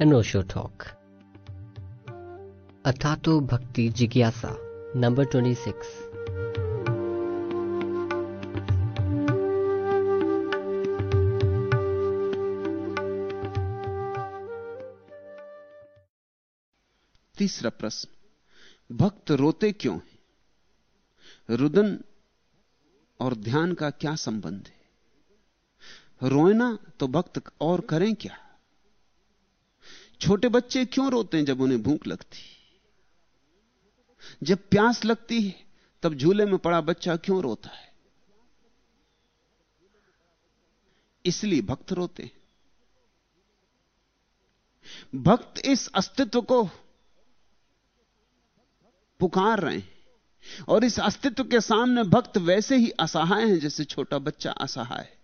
an Osho talk. Atato Bhakti Jigyasa, number 26. तीसरा प्रश्न भक्त रोते क्यों हैं रुदन और ध्यान का क्या संबंध है रोना तो भक्त और करें क्या छोटे बच्चे क्यों रोते हैं जब उन्हें भूख लगती जब प्यास लगती है, तब झूले में पड़ा बच्चा क्यों रोता है? इसलिए भक्त रोते हैं। भक्त इस अस्तित्व को पुकार रहे हैं। और इस अस्तित्व के सामने भक्त वैसे ही असहाय हैं जैसे छोटा बच्चा असहाय है।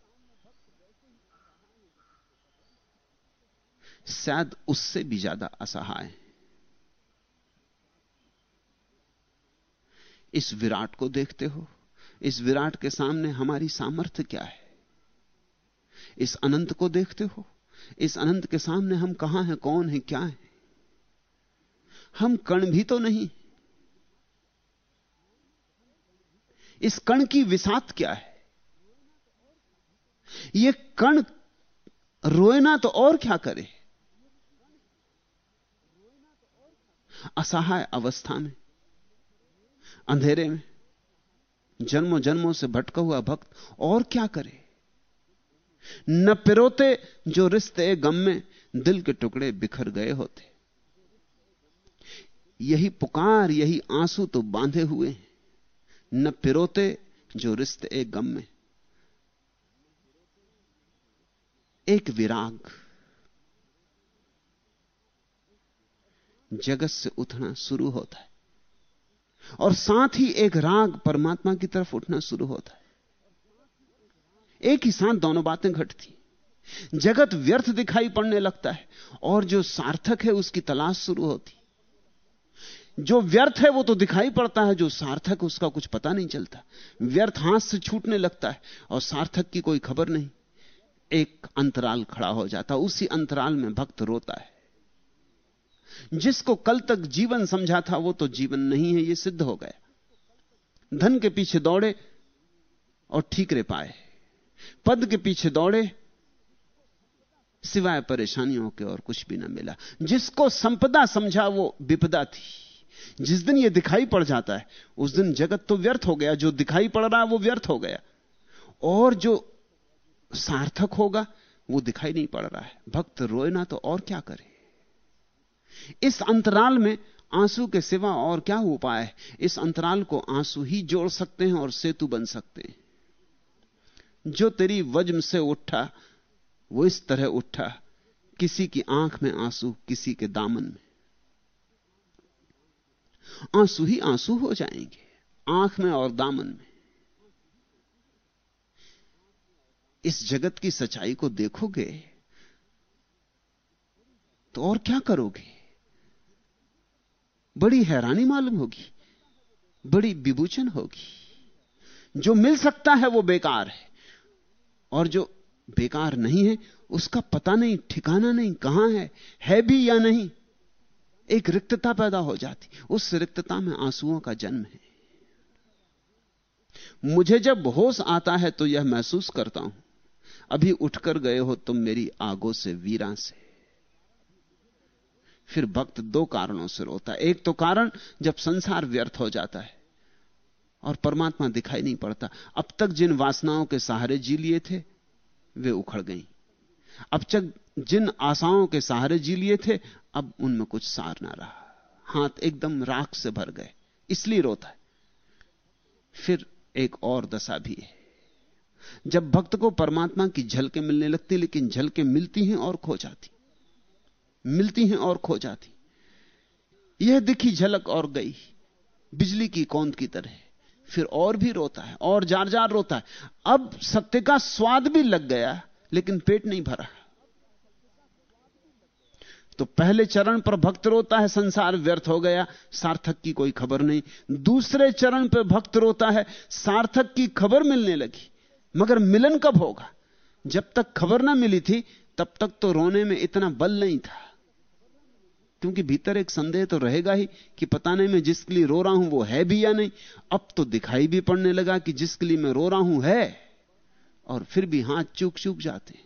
शायद उससे भी ज़्यादा असहाय है। इस विराट को देखते हो, इस विराट के सामने हमारी सामर्थ्य क्या है? इस अनंत को देखते हो, इस अनंत के सामने हम कहाँ हैं, कौन हैं, क्या हैं? हम कण भी तो नहीं। इस कण की विषात क्या है? यह कण रोए ना तो और क्या करे? असहाय अवस्था में, अंधेरे में जन्मों जन्मों से भटका हुआ भक्त और क्या करे? न पिरोते जो रिश्ते गम में दिल के टुकड़े बिखर गए होते। यही पुकार, यही आँसू तो बांधे हुए हैं। न पिरोते जो रिश्ते गम में। एक विराग। जगत से उठना शुरू होता है। और साथ ही एक राग परमात्मा की तरफ़ उठना शुरू होता है। एक ही साथ दोनों बातें घटती जगत व्यर्थ दिखाई पड़ने लगता है और जो सार्थक है उसकी तलाश शुरू होती जो व्यर्थ है वो तो दिखाई पड़ता है, जो सार्थक उसका कुछ पता नहीं चलता। व्यर्थ हाथ से छूटने लगता है और सार्थक की कोई खबर नहीं। एक अंतराल खड़ा हो जाता उसी अंतराल में भक्त रोता है। जिसको कल तक जीवन समझा था वो तो जीवन नहीं है, ये सिद्ध हो गया धन के पीछे दौड़े और ठीकरे पाए। पद के पीछे दौड़े, सिवाय परेशानियों के और कुछ भी ना मिला। जिसको संपदा समझा वो विपदा थी। जिस दिन ये दिखाई पड़ जाता है, उस दिन जगत तो व्यर्थ हो गया। जो दिखाई पड़ रहा है, वो व्यर्थ हो गया। और जो सार्थक होगा, वो दिखाई नहीं पड़ रहा है। भक्त रोए ना तो और क्या करे? इस अंतराल में आँसू के सिवा और क्या उपाय है? इस अंतराल को आँसू ही जोड़ सकते हैं और सेतु बन सकते हैं। जो तेरी वज्म से उठा, वो इस तरह उठा, किसी की आँख में आँसू, किसी के दामन में। आँसू ही आँसू हो जाएँगे, आँख में और दामन में। इस जगत की सच्चाई को देखोगे तो और क्या करोगे? बड़ी हैरानी मालूम होगी, बड़ी विभूचन होगी। जो मिल सकता है वो बेकार है, और जो बेकार नहीं है, उसका पता नहीं, ठिकाना नहीं, कहाँ है है भी या नहीं, एक रिक्तता पैदा हो जाती। उस रिक्तता में आंसुओं का जन्म है। मुझे जब होश आता है तो यह महसूस करता हूँ। अभी उठकर गए हो तुम मेरी आगों से, वीरा से। फिर भक्त दो कारणों से रोता है। एक तो कारण, जब संसार व्यर्थ हो जाता है और परमात्मा दिखाई नहीं पड़ता। अब तक जिन वासनाओं के सहारे जी लिए थे, वे उखड़ गईं। अब तक जिन आशाओं के सहारे जी लिए थे, अब उनमें कुछ सार ना रहा। हाथ एकदम राख से भर गए, इसलिए रोता है। फिर एक और दशा भी है। जब भक्त को परमात्मा की झलकें मिलने लगती, लेकिन झलकें मिलती हैं और खो जाती। मिलती हैं और खो जाती। यह दिखी झलक और गई। बिजली की कौंद की तरह। फिर और भी रोता है, और जार जार रोता है। अब सत्य का स्वाद भी लग गया, लेकिन पेट नहीं भरा। तो पहले चरण पर भक्त रोता है, संसार व्यर्थ हो गया, सार्थक की कोई खबर नहीं। दूसरे चरण पर भक्त रोता है, सार्थक की खबर मिलने लगी। मगर मिलन कब होगा? जब तक खबर ना मिली थी, तब तक तो रोने में इतना बल नहीं था। क्योंकि भीतर एक संदेह तो रहेगा ही कि पता नहीं मैं जिसके लिए रो रहा हूँ वो है भी या नहीं। अब तो दिखाई भी पड़ने लगा कि जिसके लिए मैं रो रहा हूँ है, और फिर भी हाथ चूक चूक जाते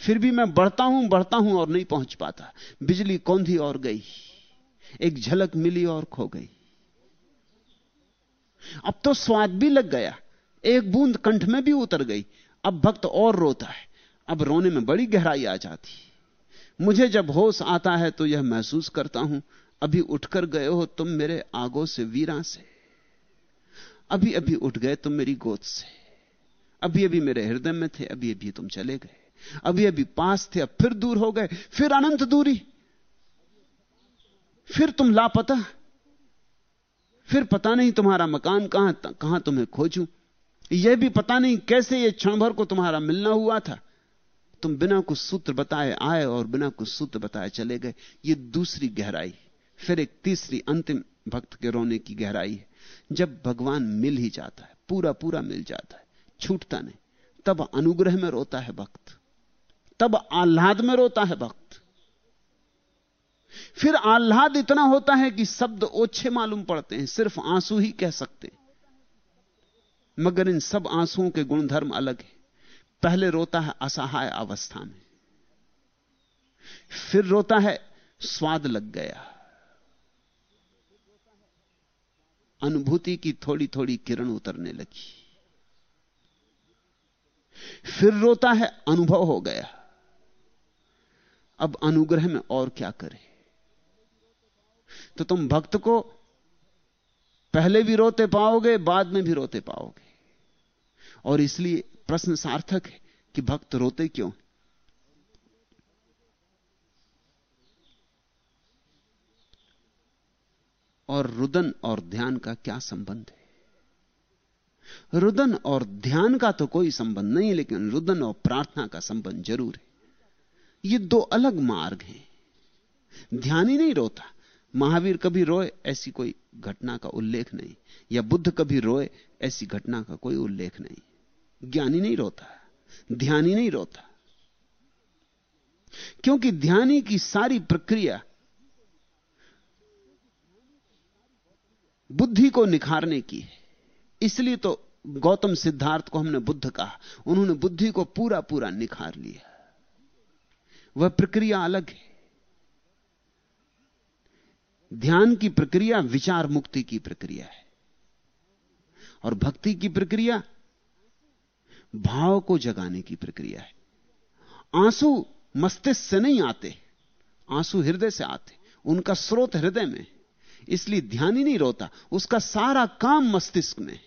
फिर भी मैं बढ़ता हूँ बढ़ता हूँ और नहीं पहुँच पाता। बिजली कौंधी और गई, एक झलक मिली और खो गई। अब तो स्वाद भी लग गया, एक बूंद कंठ में भी उतर गई। अब भक्त और रोता है, अब रोने में बड़ी गहराई आ जाती। मुझे जब होश आता है तो यह महसूस करता हूँ, अभी उठकर गए हो तुम मेरे आगो से वीरा से। अभी अभी उठ गए तुम मेरी गोद से। अभी अभी मेरे हृदय में थे, अभी अभी तुम चले गए। अभी अभी पास थे, अब फिर दूर हो गए, फिर अनंत दूरी। फिर तुम लापता। फिर पता नहीं तुम्हारा मकान कहाँ कहाँ तुम्हें खोजूं। यह भी पता नहीं कैसे यह क्षण भर को तुम्हारा मिलना हुआ था। तुम बिना कुछ सूत्र बताए आए और बिना कुछ सूत्र बताए चले गए, ये दूसरी गहराई फिर एक तीसरी अंतिम भक्त के रोने की गहराई है। जब भगवान मिल ही जाता है पूरा पूरा मिल जाता है, छूटता नहीं, तब अनुग्रह में रोता है भक्त, तब आह्लाद में रोता है भक्त। फिर आह्लाद इतना होता है कि शब्द ओछे मालूम पड़ते हैं, सिर्फ़ आँसू ही कह सकते हैं। मगर इन सब आंसुओं के गुणधर्म अलग है। पहले रोता है असहाय अवस्था में। फिर रोता है, स्वाद लग गया। अनुभूति की थोड़ी थोड़ी किरण उतरने लगी। फिर रोता है, अनुभव हो गया। अब अनुग्रह में और क्या करें? तो तुम भक्त को पहले भी रोते पाओगे, बाद में भी रोते पाओगे। और इसलिए प्रश्न सार्थक है कि भक्त रोते क्यों? और रुदन और ध्यान का क्या संबंध है? रुदन और ध्यान का तो कोई संबंध नहीं, लेकिन रुदन और प्रार्थना का संबंध ज़रूर है। ये दो अलग मार्ग हैं। ध्यान ही नहीं रोता। महावीर कभी रोए, ऐसी कोई घटना का उल्लेख नहीं। या बुद्ध कभी रोए, ऐसी घटना का कोई उल्लेख नहीं। ज्ञानी नहीं रोता ध्यानी नहीं रोता क्योंकि ध्यानी की सारी प्रक्रिया बुद्धि को निखारने की है। इसलिए तो गौतम सिद्धार्थ को हमने बुद्ध कहा। उन्होंने बुद्धि को पूरा पूरा निखार लिया। वह प्रक्रिया अलग है। ध्यान की प्रक्रिया, विचार मुक्ति की प्रक्रिया है। और भक्ति की प्रक्रिया भाव को जगाने की प्रक्रिया है। आँसू मस्तिष्क से नहीं आते, आँसू हृदय से आते, उनका स्रोत हृदय में, इसलिए ध्यान ही नहीं रोता, उसका सारा काम मस्तिष्क में।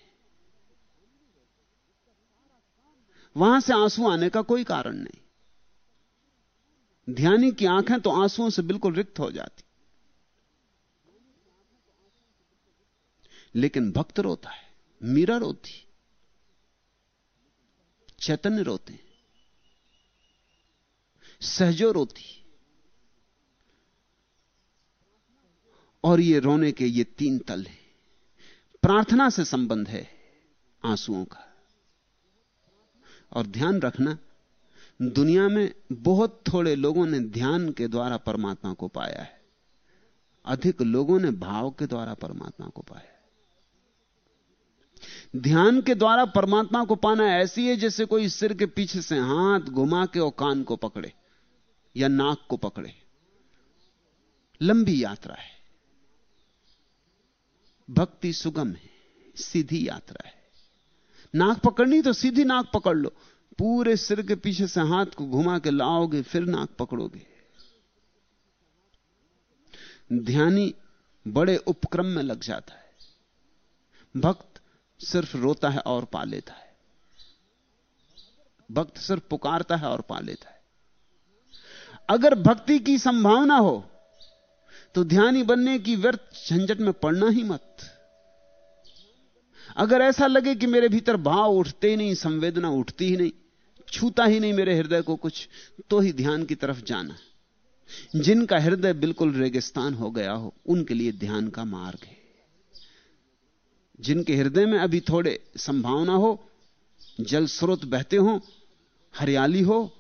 वहाँ से आँसू आने का कोई कारण नहीं। ध्यानी की आँखें तो आंसुओं से बिल्कुल रिक्त हो जाती। लेकिन भक्त रोता है, मीरा रोती चैतन्य रोते सहजो रोती और ये रोने के ये तीन तल हैं। प्रार्थना से संबंध है आंसुओं का। और ध्यान रखना, दुनिया में बहुत थोड़े लोगों ने ध्यान के द्वारा परमात्मा को पाया है। अधिक लोगों ने भाव के द्वारा परमात्मा को पाया ध्यान के द्वारा परमात्मा को पाना ऐसी है जैसे कोई सिर के पीछे से हाथ घुमा के और कान को पकड़े या नाक को पकड़े। लंबी यात्रा है। भक्ति सुगम है, सीधी यात्रा है। नाक पकड़नी तो सीधी नाक पकड़ लो। पूरे सिर के पीछे से हाथ को घुमा के लाओगे, फिर नाक पकड़ोगे। ध्यानी बड़े उपक्रम में लग जाता है। भक्त सिर्फ़ रोता है और पा लेता है। भक्त सिर्फ़ पुकारता है और पा लेता है। अगर भक्ति की संभावना हो तो ध्यानी बनने की व्यर्थ झंझट में पड़ना ही मत। अगर ऐसा लगे कि मेरे भीतर भाव उठते ही नहीं, संवेदना उठती ही नहीं, छूता ही नहीं मेरे हृदय को कुछ तो ही ध्यान की तरफ़ जाना। जिनका हृदय बिल्कुल रेगिस्तान हो गया हो, उनके लिए ध्यान का मार्ग है। जिनके हृदय में अभी थोड़े संभावना हो, जल स्रोत बहते हो, हरियाली हो,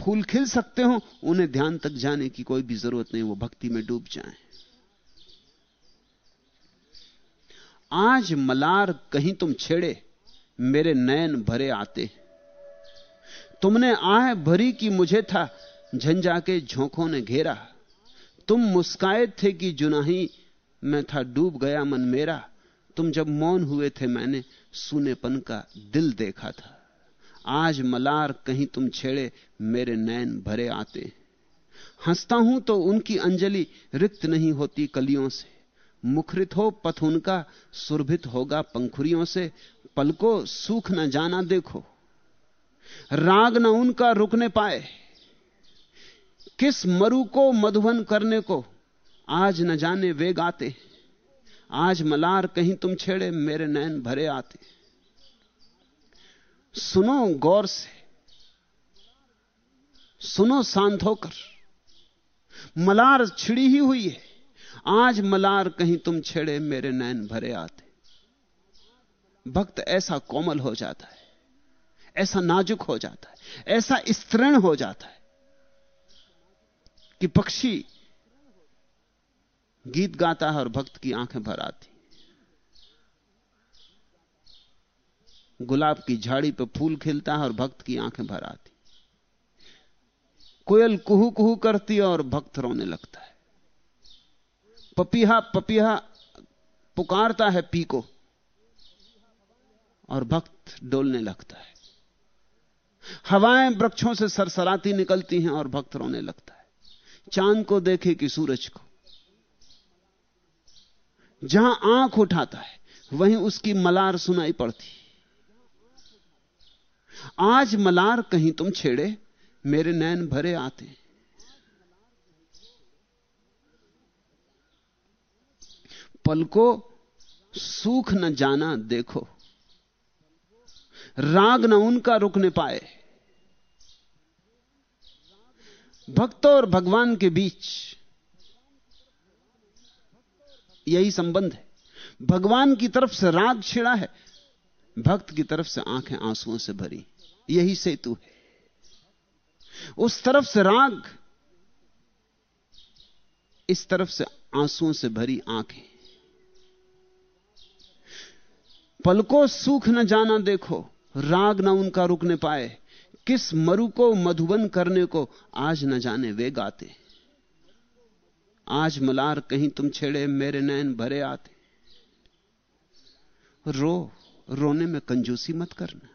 फूल खिल सकते हो, उन्हें ध्यान तक जाने की कोई भी ज़रूरत नहीं, वो भक्ति में डूब जाएँ। आज मलार कहीं तुम छेड़े, मेरे नयन भरे आते तुमने आह भरी कि मुझे था, झंझा के झोंकों ने घेरा। तुम मुस्काए थे कि जुनाही, मैं था डूब गया मन मेरा। तुम जब मौन हुए थे, मैंने सुनेपन का दिल देखा था। आज मलार कहीं तुम छेड़े, मेरे नैन भरे आते हंसता हूँ तो उनकी अंजलि रिक्त नहीं होती कलियों से। मुखरित हो पथ उनका, सुरभित होगा पंखुरियों से। पलको सूख न जाना देखो। राग न उनका रुकने पाए। किस मरु को मधुबन करने को, आज न जाने वे गाते आज मलार कहीं तुम छेड़े, मेरे नैन भरे आते। सुनो गौर से, सुनो शांत होकर। मलार छिड़ी ही हुई है, आज मलार कहीं तुम छेड़े, मेरे नैन भरे आते। भक्त ऐसा कोमल हो जाता है, ऐसा नाजुक हो जाता है, ऐसा स्तृण हो जाता है कि पक्षी गीत गाता है और भक्त की आँखें भर आती गुलाब की झाड़ी पर फूल खिलता है और भक्त की आँखें भर आती कोयल कुहू कुहू करती है और भक्त रोने लगता है। पपीहा पपीहा पुकारता है पी को और भक्त डोलने लगता है। हवाएँ वृक्षों से सरसराती निकलती हैं और भक्त रोने लगता है। चाँद को देखे कि सूरज को जहाँ आँख उठाता है, वहीं उसकी मलार सुनाई पड़ती। आज मलार कहीं तुम छेड़े, मेरे नैन भरे आते पल को सूख न जाना देखो, राग न उनका रुकने पाए। भक्त और भगवान के बीच यही संबंध है। भगवान की तरफ़ से राग छिड़ा है, भक्त की तरफ़ से आँखें आंसुओं से भरी। यही सेतु है। उस तरफ़ से राग, इस तरफ़ से आंसुओं से भरी आँखें। पलको सूख न जाना देखो, राग न उनका रुकने पाए। किस मरु को मधुबन करने को आज न जाने वे गाते। आज मलार कहीं तुम छेड़े, मेरे नैन भरे आते। रो, रोने में कंजूसी मत करना।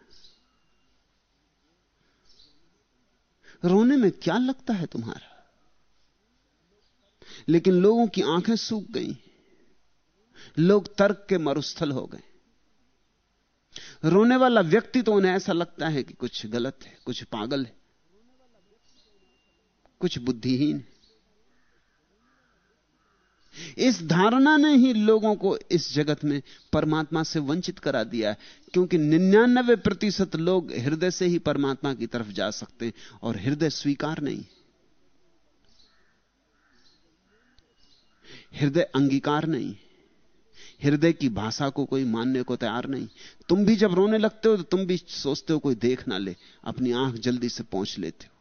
रोने में क्या लगता है तुम्हारा? लेकिन लोगों की आँखें सूख गई। लोग तर्क के मरुस्थल हो गए। रोने वाला व्यक्ति तो उन्हें ऐसा लगता है कि कुछ गलत है, कुछ पागल है, कुछ बुद्धिहीन है। इस धारणा ने ही लोगों को इस जगत में परमात्मा से वंचित करा दिया है, क्योंकि निन्यानबे प्रतिशत लोग हृदय से ही परमात्मा की तरफ़ जा सकते हैं और हृदय स्वीकार नहीं हृदय अंगीकार नहीं हृदय की भाषा को कोई मानने को तैयार नहीं तुम भी जब रोने लगते हो तो तुम भी सोचते हो कोई देख ना ले, अपनी आँख जल्दी से पहुँच लेते हो।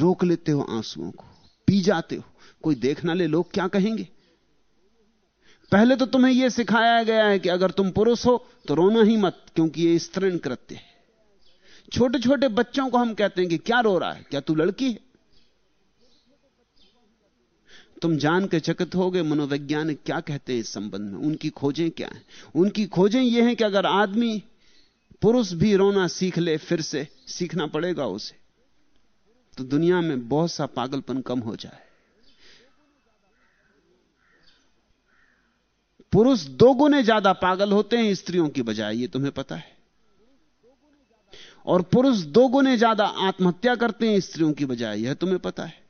रोक लेते हो आंसुओं को। पी जाते हो। कोई देख ना ले, लोग क्या कहेंगे? पहले तो तुम्हें यह सिखाया गया है कि अगर तुम पुरुष हो तो रोना ही मत, क्योंकि यह स्त्रीण कृत्य है। छोटे छोटे बच्चों को हम कहते हैं कि क्या रो रहा है? क्या तू लड़की है? तुम जान के चकित हो गए, मनोवैज्ञानिक क्या कहते हैं इस संबंध में? उनकी खोजें क्या हैं? उनकी खोजें यह हैं कि अगर आदमी पुरुष भी रोना सीख ले, फिर से सीखना पड़ेगा उसे। तो दुनिया में बहुत सा पागलपन कम हो जाए। पुरुष दो गुने ज़्यादा पागल होते हैं स्त्रियों की बजाय, ये तुम्हें पता है। और पुरुष दो गुने ज़्यादा आत्महत्या करते हैं स्त्रियों की बजाय, यह तुम्हें पता है।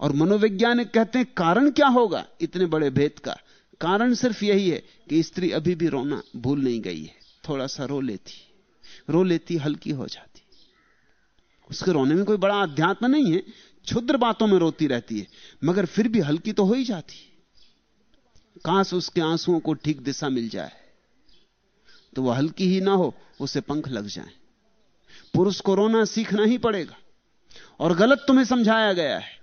और मनोवैज्ञानिक कहते हैं, कारण क्या होगा इतने बड़े भेद का? कारण सिर्फ़ यही है कि स्त्री अभी भी रोना भूल नहीं गई है, थोड़ा सा रो लेती रो लेती, हल्की हो जाती। उसके रोने में कोई बड़ा अध्यात्म नहीं है, क्षुद्र बातों में रोती रहती है, मगर फिर भी हल्की तो हो ही जाती। काश उसके आंसुओं को ठीक दिशा मिल जाए तो वह हल्की ही ना हो, उसे पंख लग जाए। पुरुष को रोना सीखना ही पड़ेगा, और गलत तुम्हें समझाया गया है।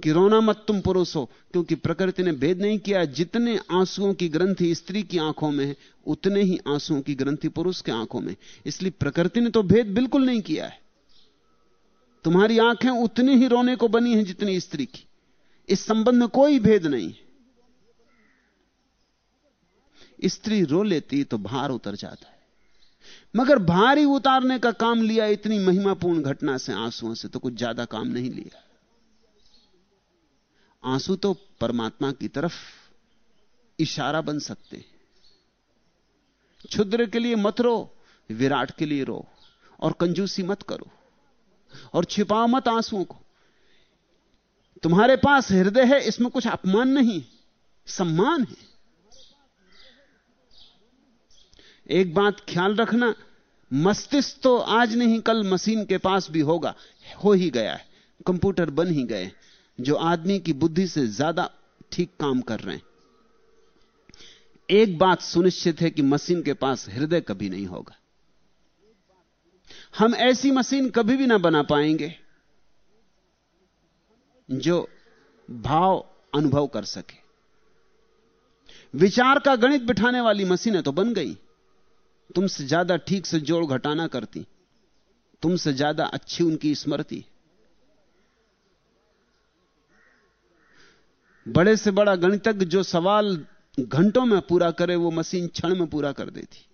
कि रोना मत तुम पुरुष हो क्योंकि प्रकृति ने भेद नहीं किया। जितने आंसुओं की ग्रंथि स्त्री की आँखों में है, उतने ही आंसुओं की ग्रंथि पुरुष के आँखों में इसलिए प्रकृति ने तो भेद बिल्कुल नहीं किया है। तुम्हारी आँखें उतनी ही रोने को बनी हैं जितनी स्त्री की। इस संबंध में कोई भेद नहीं स्त्री रो लेती तो भार उतर जाता है। मगर भारी उतारने का काम लिया इतनी महिमापूर्ण घटना से, आंसुओं से तो कुछ ज़्यादा काम नहीं लिया। आँसू तो परमात्मा की तरफ़ इशारा बन सकते हैं। क्षुद्र के लिए मत रो, विराट के लिए रो, और कंजूसी मत करो, और छिपाओ मत आंसुओं को। तुम्हारे पास हृदय है, इसमें कुछ अपमान नहीं सम्मान है। एक बात ख्याल रखना, मस्तिष्क तो आज नहीं, कल मशीन के पास भी होगा, हो ही गया है, कंप्यूटर बन ही गए जो आदमी की बुद्धि से ज़्यादा ठीक काम कर रहे हैं। एक बात सुनिश्चित है कि मशीन के पास हृदय कभी नहीं होगा। हम ऐसी मशीन कभी भी ना बना पाएँगे जो भाव अनुभव कर सके। विचार का गणित बिठाने वाली मशीनें तो बन गई। तुमसे ज़्यादा ठीक से जोड़ घटाना करती। तुमसे ज़्यादा अच्छी उनकी स्मृति। बड़े से बड़ा गणितज्ञ जो सवाल घंटों में पूरा करे, वो मशीन क्षण में पूरा कर देती।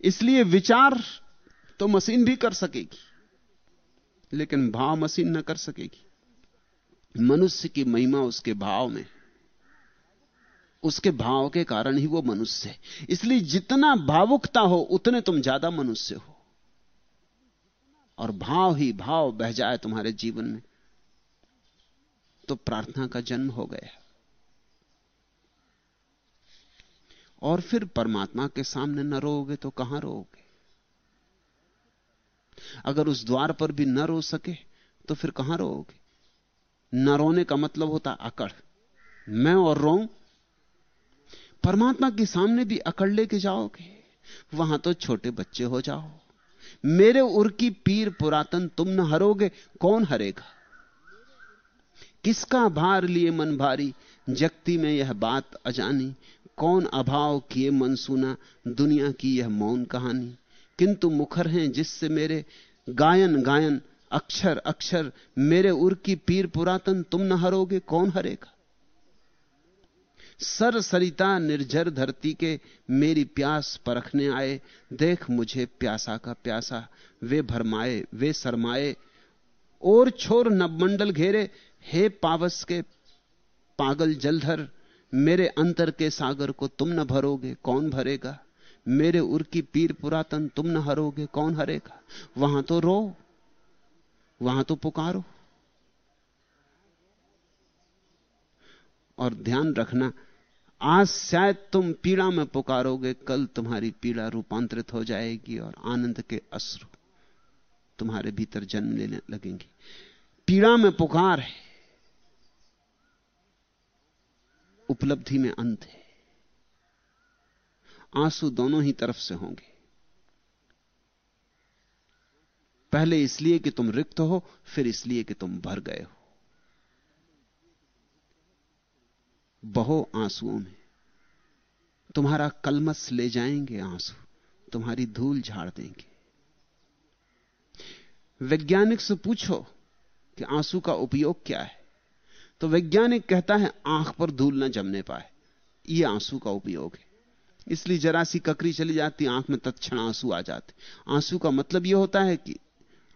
इसलिए विचार तो मशीन भी कर सकेगी, लेकिन भाव मशीन न कर सकेगी। मनुष्य की महिमा उसके भाव में, उसके भाव के कारण ही वो मनुष्य है। इसलिए जितना भावुकता हो, उतने तुम ज़्यादा मनुष्य हो। और भाव ही भाव बह जाए तुम्हारे जीवन में। तो प्रार्थना का जन्म हो गया और फिर परमात्मा के सामने न रोगे तो कहाँ रोगे अगर उस द्वार पर भी न रो सके तो फिर कहाँ रोगे न रोने का मतलब होता अकड़। मैं और रो परमात्मा के सामने भी अकड़ लेके जाओगे, वहाँ तो छोटे बच्चे हो जाओ। मेरे उर की पीर पुरातन तुम न हरोगे, कौन हरेगा? किसका भार लिए मन भारी? जगती में यह बात अजानी। कौन अभाव किए मन सुना? दुनिया की यह मौन कहानी। किंतु मुखर हैं जिससे मेरे गायन गायन, अक्षर अक्षर, मेरे उर की पीर पुरातन, तुम न हरोगे, कौन हरेगा? सर सरिता निर्जर धरती के मेरी प्यास परखने आए। देख मुझे प्यासा का प्यासा। वे भरमाए, वे शरमाए। और छोर नवमंडल घेरे हे पावस के पागल जलधर, मेरे अंतर के सागर को तुम न भरोगे, कौन भरेगा? मेरे उर की पीर पुरातन तुम न हरोगे, कौन हरेगा? वहाँ तो रो, वहाँ तो पुकारो। और ध्यान रखना, आज शायद तुम पीड़ा में पुकारोगे, कल तुम्हारी पीड़ा रूपांतरित हो जाएगी और आनंद के अश्रु तुम्हारे भीतर जन्म लेने लगेंगे। पीड़ा में पुकार है। उपलब्धि में अंत है। आँसू दोनों ही तरफ़ से होंगे। पहले इसलिए कि तुम रिक्त हो, फिर इसलिए कि तुम भर गए हो। बहो आंसुओं में। तुम्हारा कलमस ले जाएँगे आँसू, तुम्हारी धूल झाड़ देंगे। वैज्ञानिक से पूछो कि आँसू का उपयोग क्या है। तो वैज्ञानिक कहता है, आँख पर धूल ना जमने पाए। यह आँसू का उपयोग है। इसलिए जरा सी ककरी चली जाती, आँख में तत्क्षण आँसू आ जाते। आँसू का मतलब यह होता है कि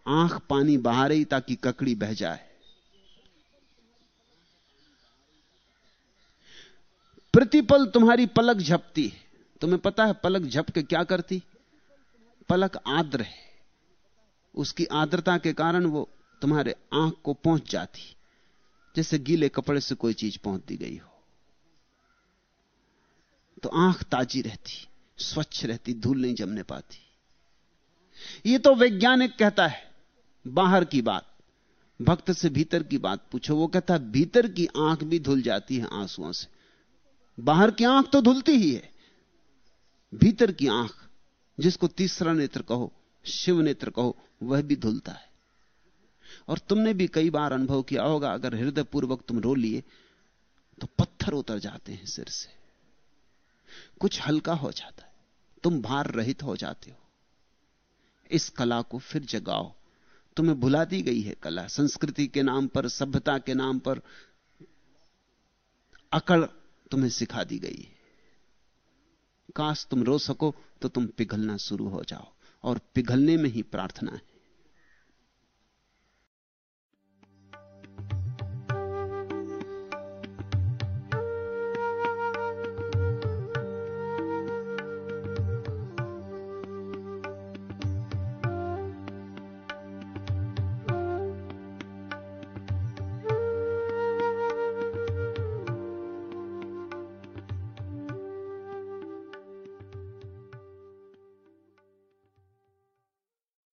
आँख पानी बहा रही ताकि ककड़ी बह जाए। प्रतिपल तुम्हारी पलक झपती है। तुम्हें पता है पलक झप के क्या करती? पलक आर्द्र है। उसकी आर्द्रता के कारण वो तुम्हारे आँख को पहुँच जाती। जैसे गीले कपड़े से कोई चीज़ पहुँच दी गई हो। तो आँख ताजी रहती, स्वच्छ रहती, धूल नहीं जमने पाती। ये तो वैज्ञानिक कहता है, बाहर की बात, भक्त से भीतर की बात पूछो। वो कहता है, भीतर की आँख भी धुल जाती है आंसुओं से। बाहर की आँख तो धुलती ही है। भीतर की आँख, जिसको तीसरा नेत्र कहो, शिव नेत्र कहो, वह भी धुलता है। और तुमने भी कई बार अनुभव किया होगा, अगर हृदय पूर्वक तुम रो लिए तो पत्थर उतर जाते हैं सिर से। कुछ हल्का हो जाता है। तुम भार रहित हो जाते हो। इस कला को फिर जगाओ। तुम्हें भुला दी गई है कला। संस्कृति के नाम पर, सभ्यता के नाम पर अकड़ तुम्हें सिखा दी गई है। काश तुम रो सको तो तुम पिघलना शुरू हो जाओ। और पिघलने में ही प्रार्थना है।